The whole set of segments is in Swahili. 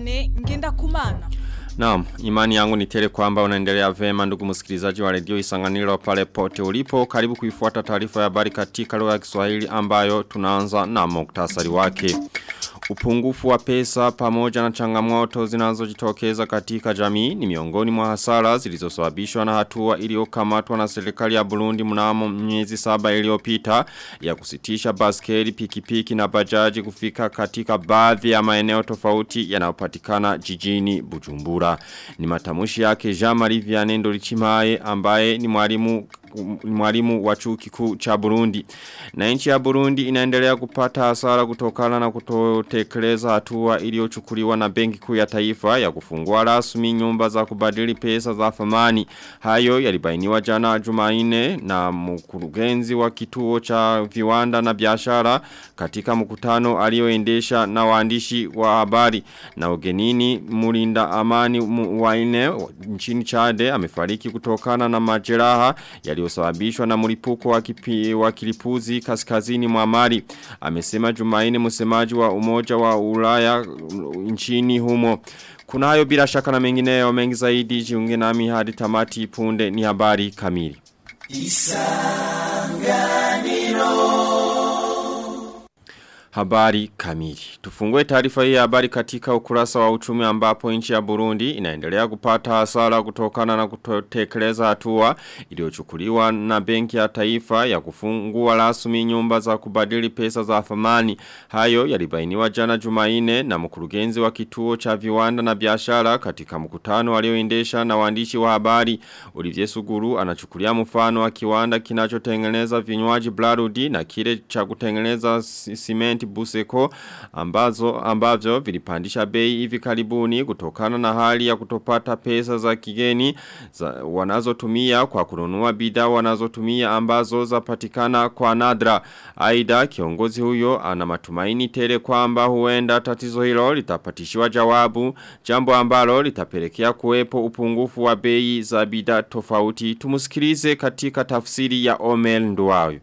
Jean-Marie ngenda kumana. Naam, imani yangu ni tele kwamba unaendelea vema ndugu msikilizaji wa redio Isanganiro pale pote ulipo. Karibu kuifuata taarifa ya habari katika lugha ya Kiswahili ambayo tunaanza na muktasari wake. Upungufu wa pesa pamoja na changamoto zinazojitokeza katika jamii ni miongoni mwa hasara zilizosababishwa na hatua iliyokamatwa na serikali ya Burundi mnamo miezi saba iliyopita ya kusitisha baskeli pikipiki na bajaji kufika katika baadhi ya maeneo tofauti yanayopatikana jijini Bujumbura. Ni matamushi yake Jean-Marie Vianney Ndolichimaye ambaye ni mwalimu mwalimu wa chuo kikuu cha Burundi. Na nchi ya Burundi inaendelea kupata hasara kutokana na kutotekeleza hatua iliyochukuliwa na Benki Kuu ya Taifa ya kufungua rasmi nyumba za kubadili pesa za thamani. Hayo yalibainiwa jana Jumanne na mkurugenzi wa kituo cha viwanda na biashara katika mkutano alioendesha na waandishi wa habari. Na ugenini Mulinda Amani wa nchini Chade amefariki kutokana na majeraha yaliyosababishwa na mlipuko wa, wa kilipuzi kaskazini mwa Mali. Amesema Jumaine msemaji wa Umoja wa Ulaya nchini humo. Kuna hayo bila shaka na mengineyo mengi zaidi jiunge nami hadi tamati punde ni habari kamili. Isanganiro Habari kamili. Tufungue taarifa hii habari katika ukurasa wa uchumi ambapo nchi ya Burundi inaendelea kupata hasara kutokana na kutotekeleza hatua iliyochukuliwa na benki ya taifa ya kufungua rasmi nyumba za kubadili pesa za thamani. Hayo yalibainiwa jana Jumaine na mkurugenzi wa kituo cha viwanda na biashara katika mkutano alioendesha na waandishi wa habari. Olivier Suguru anachukulia mfano wa kiwanda kinachotengeneza vinywaji Blarudi na kile cha kutengeneza simenti Buseko ambazo ambavyo vilipandisha bei hivi karibuni kutokana na hali ya kutopata pesa za kigeni za, wanazotumia kwa kununua bidhaa wanazotumia ambazo zapatikana kwa nadra. Aidha kiongozi huyo ana matumaini tele kwamba huenda tatizo hilo litapatishiwa jawabu jambo ambalo litapelekea kuwepo upungufu wa bei za bidhaa tofauti. Tumusikilize katika tafsiri ya Omel Nduwayo.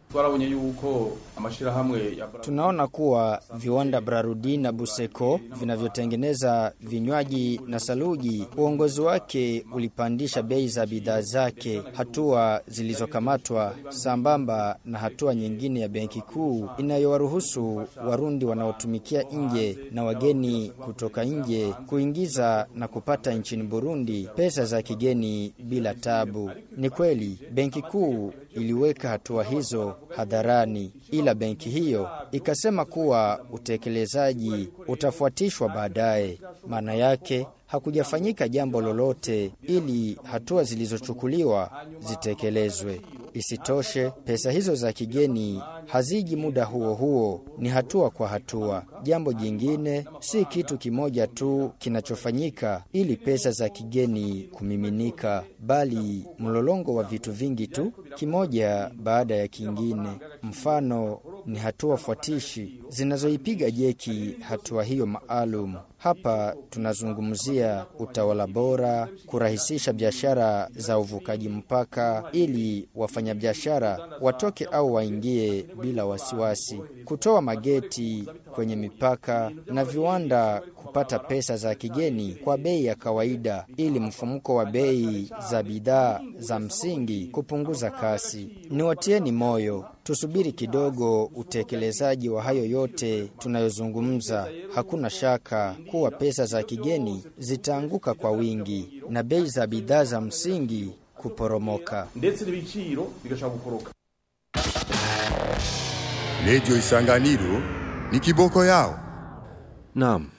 Tunaona kuwa viwanda Brarudi na Buseko vinavyotengeneza vinywaji na saluji, uongozi wake ulipandisha bei za bidhaa zake, hatua zilizokamatwa sambamba na hatua nyingine ya benki kuu inayowaruhusu Warundi wanaotumikia nje na wageni kutoka nje kuingiza na kupata nchini Burundi pesa za kigeni bila tabu. Ni kweli benki kuu iliweka hatua hizo hadharani, ila benki hiyo ikasema kuwa utekelezaji utafuatishwa baadaye. Maana yake hakujafanyika jambo lolote ili hatua zilizochukuliwa zitekelezwe. Isitoshe, pesa hizo za kigeni haziji muda huo huo, ni hatua kwa hatua. Jambo jingine, si kitu kimoja tu kinachofanyika ili pesa za kigeni kumiminika, bali mlolongo wa vitu vingi tu, kimoja baada ya kingine. Mfano ni hatua fuatishi zinazoipiga jeki hatua hiyo maalum. Hapa tunazungumzia utawala bora, kurahisisha biashara za uvukaji mpaka ili wafanyabiashara watoke au waingie bila wasiwasi, kutoa mageti kwenye mipaka na viwanda kupata pesa za kigeni kwa bei ya kawaida ili mfumuko wa bei za bidhaa za msingi kupunguza kasi. Niwatieni moyo, tusubiri kidogo utekelezaji wa hayo yote tunayozungumza. Hakuna shaka kuwa pesa za kigeni zitaanguka kwa wingi na bei za bidhaa za msingi kuporomoka. Redio Isanganiro ni kiboko yao. Naam.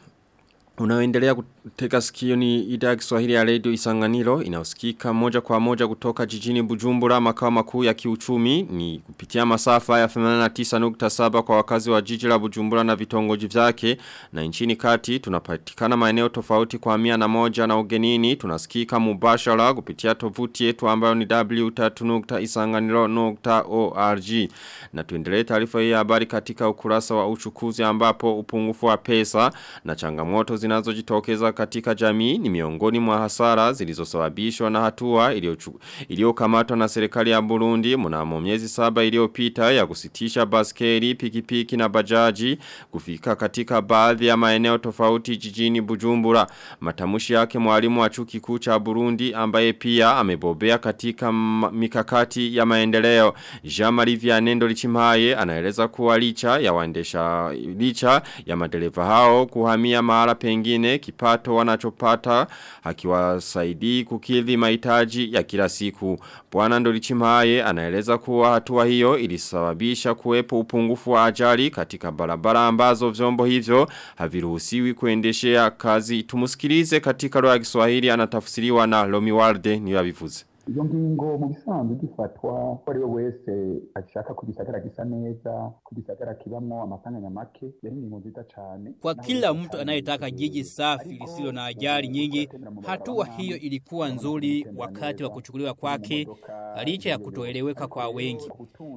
Unaoendelea kuteka sikio ni idhaa Kiswahili ya Radio Isanganiro inausikika moja kwa moja kutoka jijini Bujumbura makao makuu ya kiuchumi. Ni kupitia masafa ya 89.7 kwa wakazi wa jiji la Bujumbura na vitongoji vyake. Na nchini kati tunapatikana maeneo tofauti kwa mia na moja na ugenini. Tunasikika mubashara kupitia tovuti yetu ambayo ni w3.isanganiro.org na tuendelee taarifa hii ya habari katika ukurasa wa uchukuzi ambapo upungufu wa pesa na changamoto zinazojitokeza katika jamii ni miongoni mwa hasara zilizosababishwa na hatua iliyokamatwa na serikali ya Burundi mnamo miezi saba iliyopita ya kusitisha baskeli, pikipiki na bajaji kufika katika baadhi ya maeneo tofauti jijini Bujumbura. Matamushi yake mwalimu wa chuo kikuu cha Burundi ambaye pia amebobea katika mikakati ya maendeleo. Jean-Marie Vianendo Lichimaye anaeleza kuwa licha ya waendesha licha ya madereva hao kuhamia mahala pengine kipato wanachopata hakiwasaidii kukidhi mahitaji ya kila siku. Bwana Ndolichimaye anaeleza kuwa hatua hiyo ilisababisha kuwepo upungufu wa ajali katika barabara ambazo vyombo hivyo haviruhusiwi kuendeshea kazi. Tumusikilize katika lugha ya Kiswahili anatafsiriwa na Lomi Walde niyo abivuze. Iyo ngingo mu bisanzwe gifatwa ko ari we wese ashaka ku gisagara gisa neza ku gisagara kibamwo amasanganya make yari ingingo nziza cyane Kwa kila mtu anayetaka jiji safi lisilo na ajali nyingi, hatua hiyo ilikuwa nzuri wakati wa kuchukuliwa kwake, licha ya kutoeleweka kwa wengi.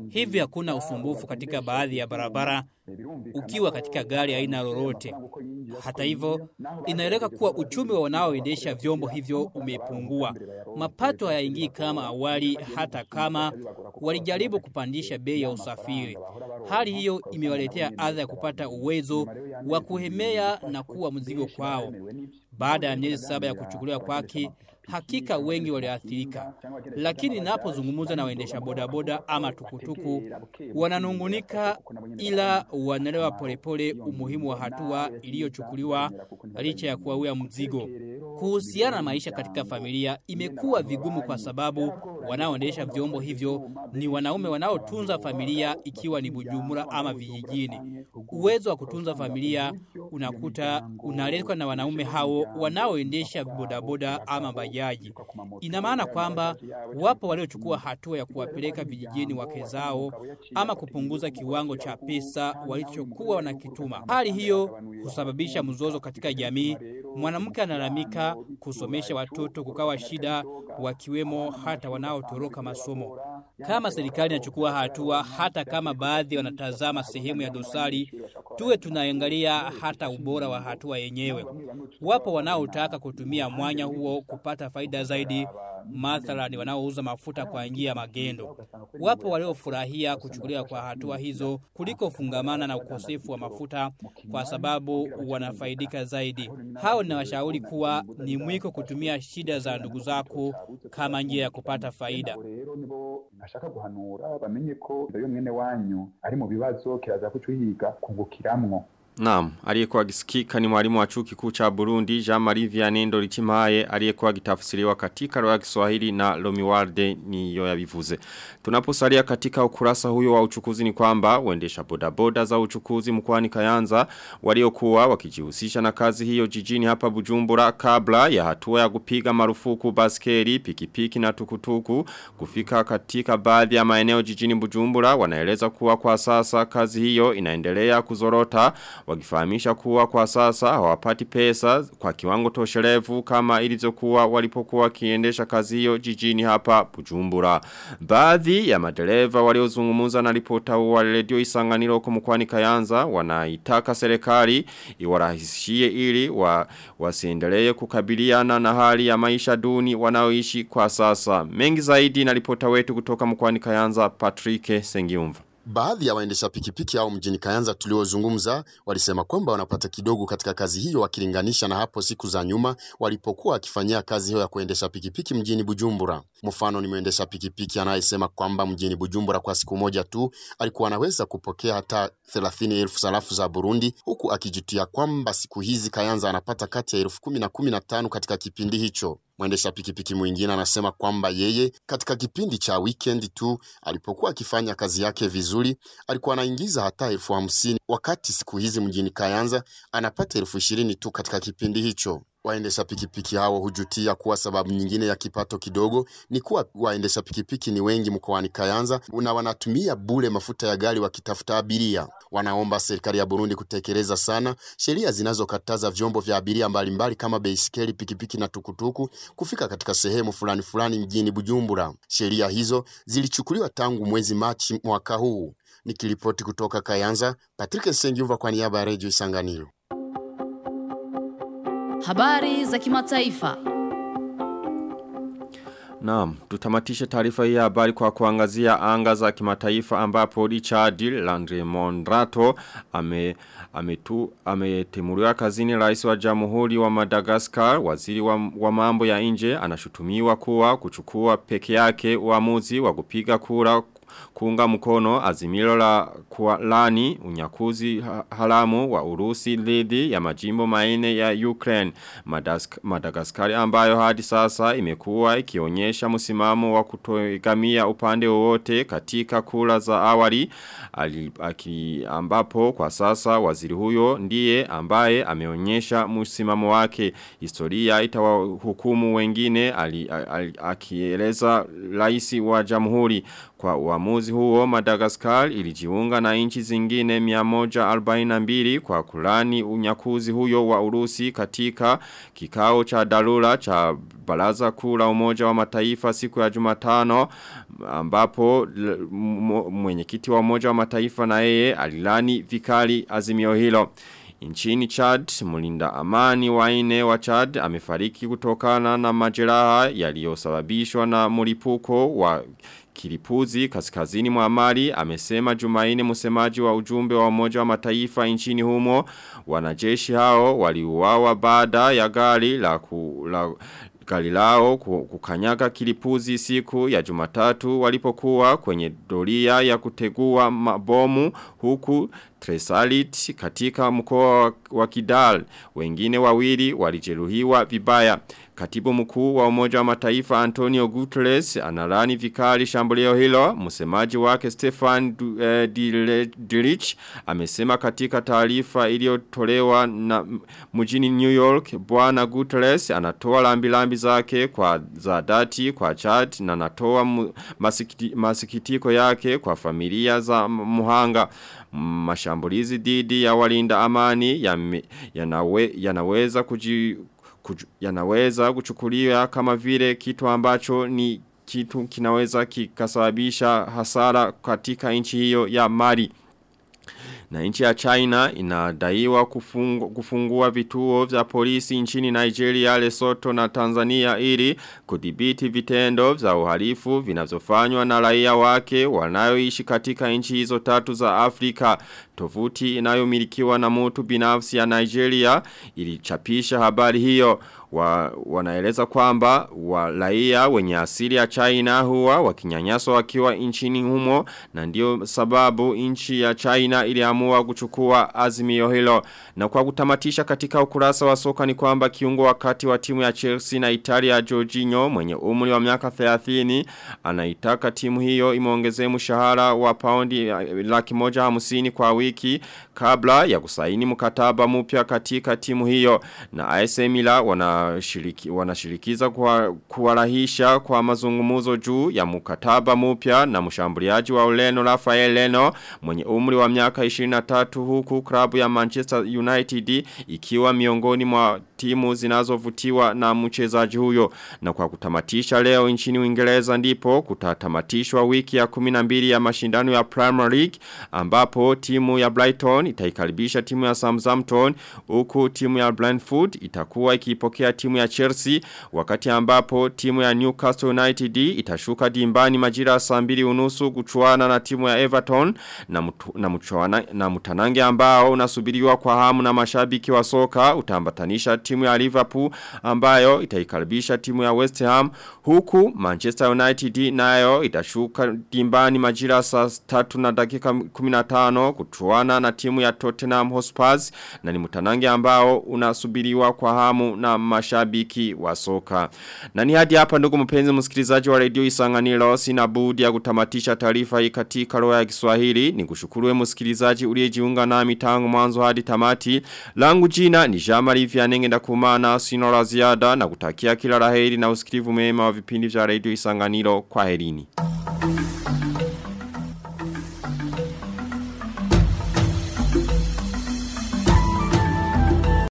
Hivi hakuna usumbufu katika baadhi ya barabara ukiwa katika gari aina lolote. Hata hivyo, inaeleka kuwa uchumi wa wanaoendesha vyombo hivyo umepungua. Mapato hayaingii kama awali, hata kama walijaribu kupandisha bei ya usafiri. Hali hiyo imewaletea adha ya kupata uwezo wa kuhemea na kuwa mzigo kwao. Baada ya miezi saba ya kuchukuliwa kwake, hakika wengi waliathirika, lakini napozungumza na waendesha bodaboda ama tukutuku wananungunika, ila wanaelewa polepole umuhimu wa hatua iliyochukuliwa licha ya kuwawia mzigo. Kuhusiana na maisha katika familia, imekuwa vigumu kwa sababu wanaoendesha vyombo hivyo ni wanaume wanaotunza familia, ikiwa ni Bujumbura ama vijijini. Uwezo wa kutunza familia unakuta unaletwa na wanaume hao wanaoendesha bodaboda ama bajaji. Ina maana kwamba wapo waliochukua hatua ya kuwapeleka vijijini wake zao ama kupunguza kiwango cha pesa walichokuwa wanakituma. Hali hiyo husababisha mzozo katika jamii. Mwanamke analalamika kusomesha watoto kukawa shida, wakiwemo hata wanaotoroka masomo. Kama serikali inachukua hatua, hata kama baadhi wanatazama sehemu ya dosari, tuwe tunaangalia hata ubora wa hatua yenyewe. Wapo wanaotaka kutumia mwanya huo kupata faida zaidi, mathalani wanaouza mafuta kwa njia ya magendo. Wapo waliofurahia kuchukuliwa kwa hatua hizo kuliko fungamana na ukosefu wa mafuta kwa sababu wanafaidika zaidi. Hao ninawashauri kuwa ni mwiko kutumia shida za ndugu zako kama njia ya kupata faida. Nashaka guhanura bamenye ko iyo mwene wanyu ari mu bibazo kiraza kucuhiga kungukiramwo. Naam, aliyekuwa gisikika ni mwalimu wa chuo kikuu cha Burundi Jean-Marie Vianendo Lichimaye aliyekuwa gitafsiriwa katika lugha ya Kiswahili na Lomiwalde niyo yabivuze. Tunaposalia katika ukurasa huyo wa uchukuzi ni kwamba uendesha bodaboda za uchukuzi mkoani Kayanza waliokuwa wakijihusisha na kazi hiyo jijini hapa Bujumbura kabla ya hatua ya kupiga marufuku baskeli, pikipiki na tukutuku kufika katika baadhi ya maeneo jijini Bujumbura wanaeleza kuwa kwa sasa kazi hiyo inaendelea kuzorota wakifahamisha kuwa kwa sasa hawapati pesa kwa kiwango tosherevu kama ilizokuwa walipokuwa wakiendesha kazi hiyo jijini hapa Bujumbura. Baadhi ya madereva waliozungumza na ripota wa redio Isanganiro huko mkoani Kayanza wanaitaka serikali iwarahisishie ili wa, wasiendelee kukabiliana na hali ya maisha duni wanaoishi kwa sasa. Mengi zaidi na ripota wetu kutoka mkoani Kayanza Patrick Sengiumva. Baadhi ya waendesha pikipiki au mjini Kayanza tuliozungumza walisema kwamba wanapata kidogo katika kazi hiyo wakilinganisha na hapo siku za nyuma walipokuwa wakifanyia kazi hiyo ya kuendesha pikipiki mjini Bujumbura. Mfano ni mwendesha pikipiki anayesema kwamba mjini Bujumbura kwa siku moja tu alikuwa anaweza kupokea hata 30,000 sarafu za Burundi huku akijutia kwamba siku hizi Kayanza anapata kati ya elfu kumi na kumi na tano katika kipindi hicho. Mwendesha pikipiki mwingine anasema kwamba yeye katika kipindi cha weekend tu alipokuwa akifanya kazi yake vizuri alikuwa anaingiza hata elfu hamsini wakati siku hizi mjini Kayanza anapata elfu ishirini tu katika kipindi hicho. Waendesha pikipiki hao hujutia kuwa sababu nyingine ya kipato kidogo ni kuwa waendesha pikipiki ni wengi mkoani Kayanza na wanatumia bure mafuta ya gari wakitafuta abiria. Wanaomba serikali ya Burundi kutekeleza sana sheria zinazokataza vyombo vya abiria mbalimbali kama baisikeli, pikipiki na tukutuku kufika katika sehemu fulani fulani mjini Bujumbura. Sheria hizo zilichukuliwa tangu mwezi Machi mwaka huu. Nikiripoti kutoka Kayanza, Patrick Sengiuva kwa niaba ya Radio Isanganiro. Habari za kimataifa. Naam, tutamatishe taarifa hii ya habari kwa kuangazia anga za kimataifa ambapo Richard Landry Mondrato ame ametu ametemuliwa kazini rais wa Jamhuri wa Madagascar waziri wa, wa mambo ya nje anashutumiwa kuwa kuchukua peke yake uamuzi wa kupiga kura kuunga mkono azimilo la kualani unyakuzi halamu wa Urusi dhidi ya majimbo maine ya Ukraine Madask, Madagaskari ambayo hadi sasa imekuwa ikionyesha msimamo wa kutoigamia upande wowote katika kula za awali ali, aki, ambapo kwa sasa waziri huyo ndiye ambaye ameonyesha msimamo wake. Historia itawahukumu wengine ali, ali, akieleza rais wa jamhuri kwa uamuzi huo Madagascar ilijiunga na nchi zingine 142 kwa kulani unyakuzi huyo wa Urusi katika kikao cha dharura cha baraza kuu la umoja wa mataifa siku ya Jumatano ambapo mwenyekiti wa umoja wa mataifa na yeye alilani vikali azimio hilo. Nchini Chad, mulinda amani waine wa Chad amefariki kutokana na majeraha yaliyosababishwa na mulipuko wa Kilipuzi kaskazini mwa Mali amesema Jumaine msemaji wa ujumbe wa umoja wa mataifa nchini humo wanajeshi hao waliuawa baada ya gari la, ku, la gari lao kukanyaga kilipuzi siku ya jumatatu walipokuwa kwenye doria ya kutegua mabomu huku Tresalit katika mkoa wa Kidal. Wengine wawili walijeruhiwa vibaya. Katibu mkuu wa umoja wa mataifa Antonio Guterres analani vikali shambulio hilo. Msemaji wake Stefan Dilich Dirich amesema katika taarifa iliyotolewa na mjini New York bwana Guterres anatoa lambilambi zake kwa zadati kwa chat na anatoa masikiti, masikitiko yake kwa familia za muhanga mashambulizi dhidi ya walinda amani yanawe, yanaweza kuji yanaweza kuchukuliwa kama vile kitu ambacho ni kitu kinaweza kikasababisha hasara katika nchi hiyo ya Mali. Na nchi ya China inadaiwa kufungu, kufungua vituo vya polisi nchini Nigeria, Lesotho na Tanzania ili kudhibiti vitendo vya uhalifu vinavyofanywa na raia wake wanayoishi katika nchi hizo tatu za Afrika. Tovuti inayomilikiwa na mtu binafsi ya Nigeria ilichapisha habari hiyo wa, wanaeleza kwamba walaia wenye asili ya China huwa wakinyanyaswa wakiwa nchini humo na ndio sababu nchi ya China iliamua kuchukua azimio hilo. Na kwa kutamatisha katika ukurasa wa soka ni kwamba kiungo wakati wa timu ya Chelsea na Italia Jorginho mwenye umri wa miaka 30 anaitaka timu hiyo imeongezee mshahara wa paundi laki moja hamsini kwa wiki kabla ya kusaini mkataba mpya katika timu hiyo. Na AS Milan wanashiriki wanashirikiza kwa kuwarahisha kwa mazungumuzo juu ya mkataba mpya na mshambuliaji wa Ureno Rafael Leno mwenye umri wa miaka 23 huku klabu ya Manchester United ikiwa miongoni mwa timu zinazovutiwa na mchezaji huyo. Na kwa kutamatisha leo nchini Uingereza ndipo kutatamatishwa wiki ya 12 ya mashindano ya Premier League ambapo timu ya Brighton itaikaribisha timu ya Southampton huku timu ya Brentford itakuwa ikipokea timu ya Chelsea wakati ambapo timu ya Newcastle United itashuka dimbani majira saa mbili unusu kuchuana na timu ya Everton na, mutu, na, mchuana, na mutanange ambao unasubiriwa kwa hamu na mashabiki wa soka utambatanisha timu ya Liverpool ambayo itaikaribisha timu ya West Ham huku Manchester United nayo itashuka dimbani majira saa tatu na dakika 15 kuchuana na timu ya Tottenham Hotspur na ni mutanange ambao unasubiriwa kwa hamu na mashabiki wa soka. Na ni hadi hapa ndugu mpenzi msikilizaji wa radio Isanganiro sina budi ya kutamatisha taarifa hii katika lugha ya Kiswahili. Nikushukuru msikilizaji uliyejiunga nami tangu mwanzo hadi tamati. Langu jina ni Jamari Vianenge ndakumana sina la ziada na kutakia kila la heri na usikivu mema wa vipindi vya radio Isanganiro kwa herini.